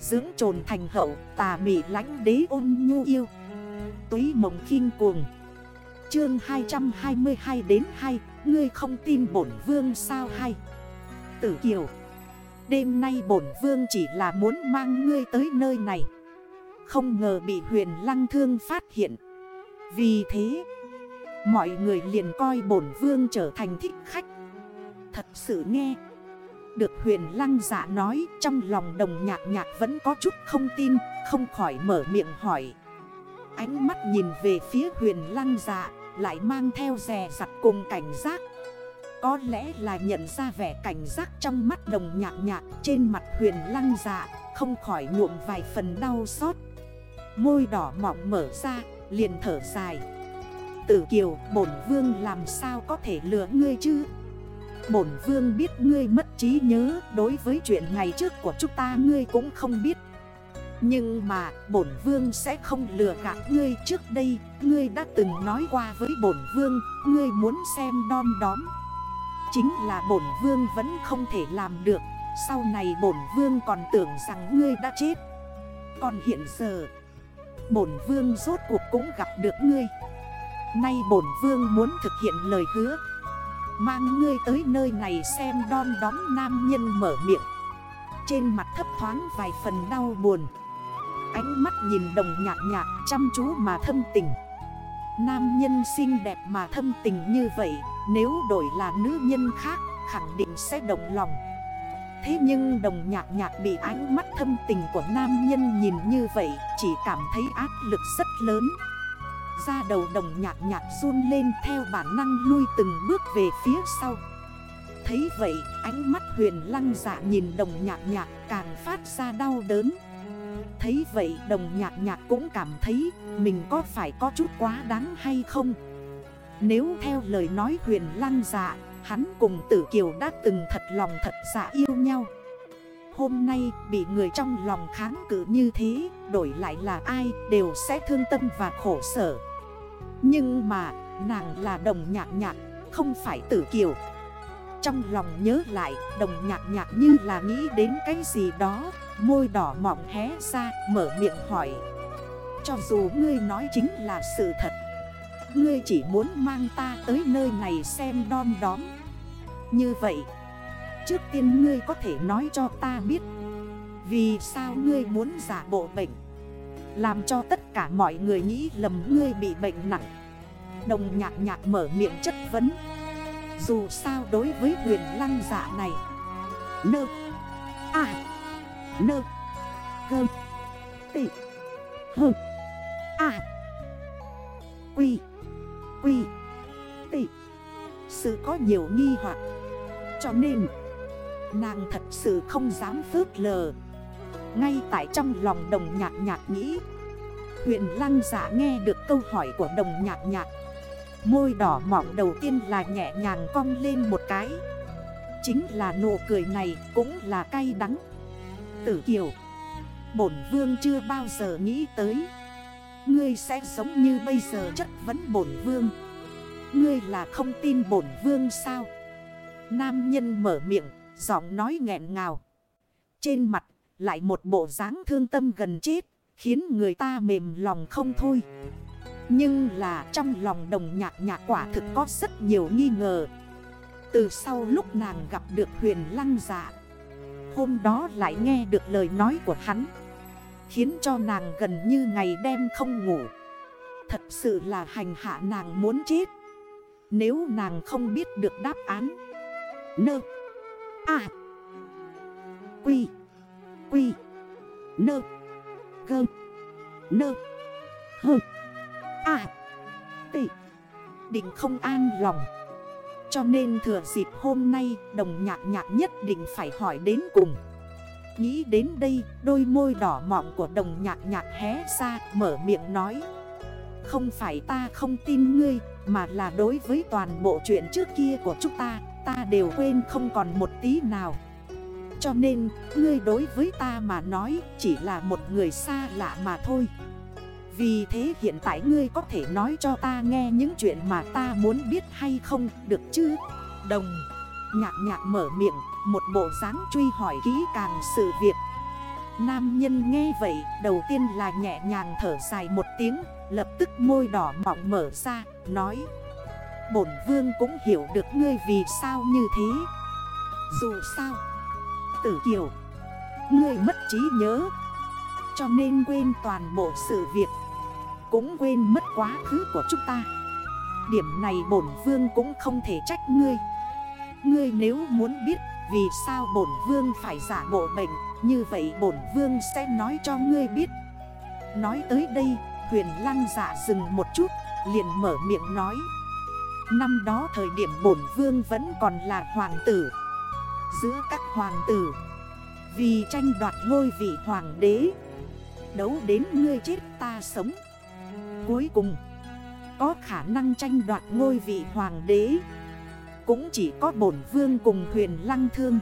Dưỡng trồn thành hậu, tà mị lánh đế ôn nhu yêu. Túy mộng khinh cuồng. Chương 222 đến 2 Ngươi không tin bổn vương sao hay? Tử Kiều. Đêm nay bổn vương chỉ là muốn mang ngươi tới nơi này. Không ngờ bị huyền lăng thương phát hiện. Vì thế, Mọi người liền coi bổn vương trở thành thích khách. Thật sự nghe được huyền lăng giả dạ nói, Trong lòng đồng nhạc nhạc vẫn có chút không tin, Không khỏi mở miệng hỏi. Ánh mắt nhìn về phía huyền lăng dạ Lại mang theo rè rặt cùng cảnh giác. Có lẽ là nhận ra vẻ cảnh giác trong mắt đồng nhạc nhạc Trên mặt huyền lăng dạ Không khỏi nhuộm vài phần đau xót. Môi đỏ mọng mở ra, liền thở dài. Tử kiều, bổn vương làm sao có thể lừa ngươi chứ? Bổn vương biết ngươi mất trí nhớ Đối với chuyện ngày trước của chúng ta ngươi cũng không biết. Nhưng mà, bổn vương sẽ không lừa gạt ngươi trước đây, Ngươi đã từng nói qua với bổn vương, Ngươi muốn xem đom đóm. Chính là bổn vương vẫn không thể làm được, Sau này bổn vương còn tưởng rằng ngươi đã chết. Còn hiện giờ, Bổn vương rốt cuộc cũng gặp được ngươi. Nay bổn vương muốn thực hiện lời hứa Mang ngươi tới nơi này xem đon đón nam nhân mở miệng. Trên mặt thấp thoáng vài phần đau buồn. Ánh mắt nhìn đồng nhạc nhạc chăm chú mà thâm tình. Nam nhân xinh đẹp mà thâm tình như vậy, Nếu đổi là nữ nhân khác, khẳng định sẽ động lòng. Thế nhưng đồng nhạc nhạc bị ánh mắt thâm tình của nam nhân nhìn như vậy, Chỉ cảm thấy áp lực rất lớn. Ra đầu đồng nhạc nhạc run lên theo bản năng lui từng bước về phía sau. Thấy vậy, ánh mắt huyền lăng dạ nhìn đồng nhạc nhạc càng phát ra đau đớn. Thấy vậy, đồng nhạc nhạc cũng cảm thấy mình có phải có chút quá đáng hay không? Nếu theo lời nói huyền lăng dạ Hắn cùng tử kiều đã từng thật lòng thật dạ yêu nhau. Hôm nay bị người trong lòng kháng cự như thế, Đổi lại là ai đều sẽ thương tâm và khổ sở. Nhưng mà, nàng là đồng nhạc nhạc, Không phải tử kiều. Trong lòng nhớ lại, đồng nhạc nhạc như là nghĩ đến cái gì đó, Môi đỏ mọng hé ra, mở miệng hỏi. Cho dù ngươi nói chính là sự thật, Ngươi chỉ muốn mang ta tới nơi này xem đom đóm. Như vậy, Trước tiên ngươi có thể nói cho ta biết, Vì sao ngươi muốn giả bộ bệnh. Làm cho tất cả mọi người nghĩ lầm ngươi bị bệnh nặng. Đồng nhạc nhạc mở miệng chất vấn. Dù sao đối với huyền lăng giả này. Nơ. À Nơ. Gơ Tị. Hơ. À Quy. Quy. Tị. Sự có nhiều nghi hoặc. Cho nên, Nàng thật sự không dám phớt lờ. Ngay tại trong lòng đồng nhạc nhạc nghĩ. Huyện lăng giả nghe được câu hỏi của đồng nhạc nhạc. Môi đỏ mỏng đầu tiên là nhẹ nhàng cong lên một cái. Chính là nụ cười này cũng là cay đắng. Tử Kiều, Bổn vương chưa bao giờ nghĩ tới. Ngươi sẽ sống như bây giờ chất vấn bổn vương. Ngươi là không tin bổn vương sao? Nam nhân mở miệng, Giọng nói nghẹn ngào. Trên mặt lại một bộ dáng thương tâm gần chết, Khiến người ta mềm lòng không thôi. Nhưng là trong lòng đồng nhạc nhạc quả thực có rất nhiều nghi ngờ. Từ sau lúc nàng gặp được huyền lăng dạ Hôm đó lại nghe được lời nói của hắn, Khiến cho nàng gần như ngày đêm không ngủ. Thật sự là hành hạ nàng muốn chết. Nếu nàng không biết được đáp án, Nơ À Quy. Quy, Nơ, Gơ, Nơ, Hơ À Tị Định không an lòng. Cho nên thừa dịp hôm nay, đồng nhạc nhạc nhất định phải hỏi đến cùng. Nghĩ đến đây, đôi môi đỏ mọng của đồng nhạc nhạc hé ra, mở miệng nói. Không phải ta không tin ngươi, mà là đối với toàn bộ chuyện trước kia của chúng ta Ta đều quên không còn một tí nào. Cho nên, ngươi đối với ta mà nói chỉ là một người xa lạ mà thôi. Vì thế hiện tại ngươi có thể nói cho ta nghe những chuyện mà ta muốn biết hay không, được chứ? Đồng, Nhạc nhạc mở miệng, Một bộ dáng truy hỏi kỹ càng sự việc. Nam nhân nghe vậy, đầu tiên là nhẹ nhàng thở dài một tiếng, Lập tức môi đỏ mỏng mở ra, Nói, Bổn vương cũng hiểu được ngươi vì sao như thế. Dù sao Tử Kiều. Ngươi mất trí nhớ. Cho nên quên toàn bộ sự việc. Cũng quên mất quá khứ của chúng ta. Điểm này bổn vương cũng không thể trách ngươi. Ngươi nếu muốn biết vì sao bổn vương phải giả bộ bệnh, Như vậy bổn vương sẽ nói cho ngươi biết. Nói tới đây, huyền lăng giả dừng một chút, Liền mở miệng nói. Năm đó thời điểm bổn vương vẫn còn là hoàng tử Giữa các hoàng tử. Vì tranh đoạt ngôi vị hoàng đế, Đấu đến ngươi chết ta sống. Cuối cùng, Có khả năng tranh đoạt ngôi vị hoàng đế. Cũng chỉ có bổn vương cùng huyền lăng thương.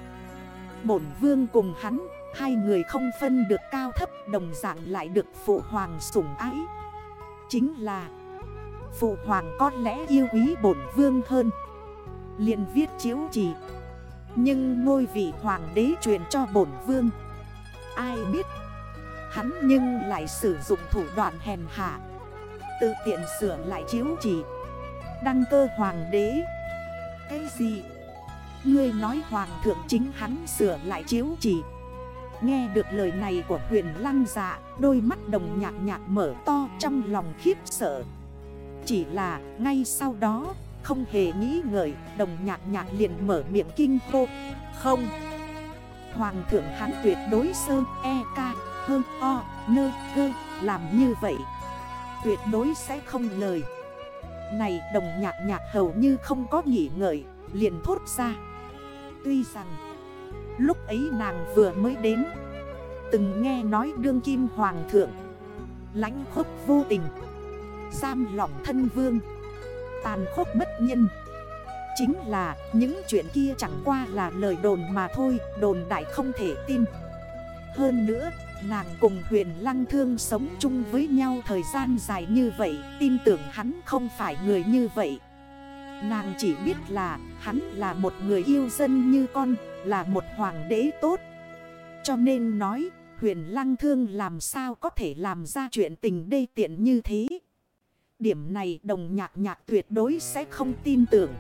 Bổn vương cùng hắn, Hai người không phân được cao thấp, Đồng dạng lại được phụ hoàng sủng ái. Chính là, Phụ hoàng có lẽ yêu quý bổn vương hơn. Liền viết chiếu chỉ. Nhưng ngôi vị hoàng đế truyền cho bổn vương. Ai biết, Hắn nhưng lại sử dụng thủ đoạn hèn hạ. Tự tiện sửa lại chiếu chỉ Đăng cơ hoàng đế. Cái gì? Ngươi nói hoàng thượng chính hắn sửa lại chiếu chỉ Nghe được lời này của huyền lăng dạ Đôi mắt đồng nhạc nhạc mở to trong lòng khiếp sợ. Chỉ là ngay sau đó không hề nghĩ ngợi, Đồng nhạc nhạc liền mở miệng kinh khô Không. Hoàng thượng hắn tuyệt đối sơ e ca hơn o, nơ cơ Làm như vậy. Tuyệt đối sẽ không lời. Này, đồng nhạc nhạc hầu như không có nghỉ ngợi, Liền thốt ra. Tuy rằng, Lúc ấy nàng vừa mới đến, Từng nghe nói đương kim hoàng thượng, lãnh khốc vô tình, Giam lỏng thân vương. Tàn khốc bất nhân. Chính là, những chuyện kia chẳng qua là lời đồn mà thôi, Đồn đại không thể tin. Hơn nữa, nàng cùng huyền lăng thương sống chung với nhau thời gian dài như vậy, Tin tưởng hắn không phải người như vậy. Nàng chỉ biết là, hắn là một người yêu dân như con, Là một hoàng đế tốt. Cho nên nói, huyền lăng thương làm sao có thể làm ra chuyện tình đê tiện như thế? Điểm này đồng nhạc nhạc tuyệt đối sẽ không tin tưởng.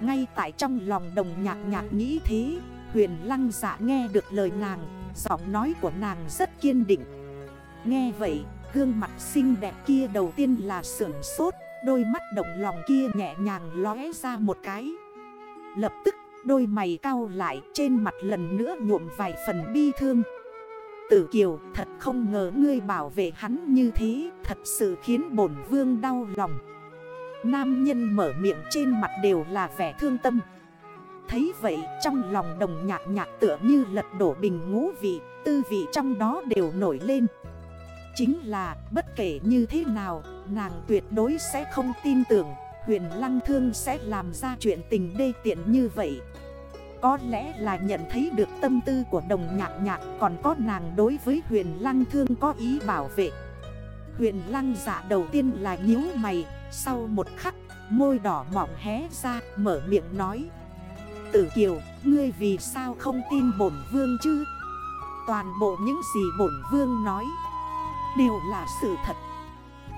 Ngay tại trong lòng đồng nhạc nhạc nghĩ thế, Huyền lăng dạ nghe được lời nàng, Giọng nói của nàng rất kiên định. Nghe vậy, gương mặt xinh đẹp kia đầu tiên là sưởng sốt, Đôi mắt động lòng kia nhẹ nhàng lóe ra một cái. Lập tức, đôi mày cao lại, trên mặt lần nữa nhuộm vài phần bi thương. Tử Kiều, thật không ngờ ngươi bảo vệ hắn như thế, Thật sự khiến bổn vương đau lòng. Nam nhân mở miệng trên mặt đều là vẻ thương tâm. Thấy vậy, trong lòng đồng nhạc nhạc tựa như lật đổ bình ngũ vị, Tư vị trong đó đều nổi lên. Chính là, bất kể như thế nào, Nàng tuyệt đối sẽ không tin tưởng, Huyền Lăng Thương sẽ làm ra chuyện tình đê tiện như vậy. Có lẽ là nhận thấy được tâm tư của đồng nhạc nhạc Còn có nàng đối với huyền Lăng Thương có ý bảo vệ. Huyền Lăng giả đầu tiên là nhíu mày Sau một khắc môi đỏ mỏng hé ra mở miệng nói. Tử Kiều, ngươi vì sao không tin bổn vương chứ? Toàn bộ những gì bổn vương nói Đều là sự thật.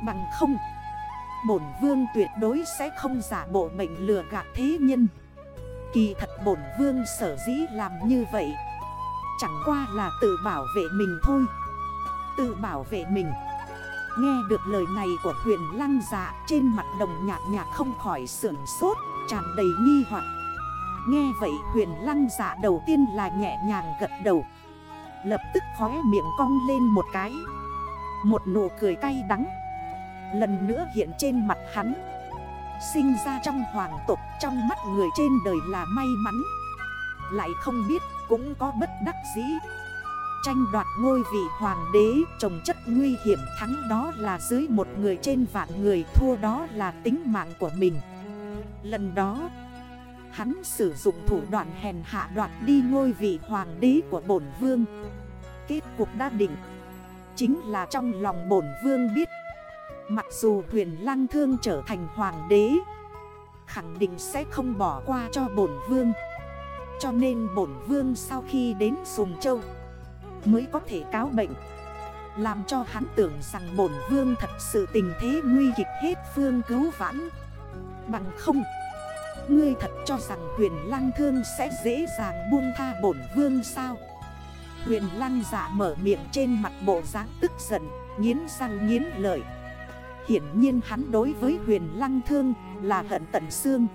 Bằng không Bổn vương tuyệt đối sẽ không giả bộ bệnh lừa gạt thế nhân. Kỳ thật bổn vương sở dĩ làm như vậy, Chẳng qua là tự bảo vệ mình thôi. Tự bảo vệ mình. Nghe được lời này của huyền lăng dạ Trên mặt đồng nhạc nhạc không khỏi sưởng sốt, Tràn đầy nghi hoặc. Nghe vậy, huyền lăng dạ đầu tiên là nhẹ nhàng gật đầu. Lập tức khóe miệng cong lên một cái. Một nụ cười cay đắng. Lần nữa hiện trên mặt hắn. Sinh ra trong hoàng tộc, Trong mắt người trên đời là may mắn. Lại không biết cũng có bất đắc dĩ. Tranh đoạt ngôi vị hoàng đế, Trồng chất nguy hiểm thắng đó là dưới một người trên vạn người, Thua đó là tính mạng của mình. Lần đó, Hắn sử dụng thủ đoạn hèn hạ đoạt đi ngôi vị hoàng đế của bổn vương. Kết cuộc đã định, Chính là trong lòng bổn vương biết Mặc dù huyền lăng thương trở thành hoàng đế, Khẳng định sẽ không bỏ qua cho bổn vương. Cho nên bổn vương sau khi đến Sùng Châu Mới có thể cáo bệnh, Làm cho hắn tưởng rằng bổn vương thật sự tình thế nguy kịch hết phương cứu vãn. Bằng không, Ngươi thật cho rằng huyền lăng thương sẽ dễ dàng buông tha bổn vương sao? Huyền lăng giả mở miệng trên mặt bộ dáng tức giận Nhiến răng nhiến lợi. Hiển nhiên hắn đối với huyền lăng thương là hận tận xương.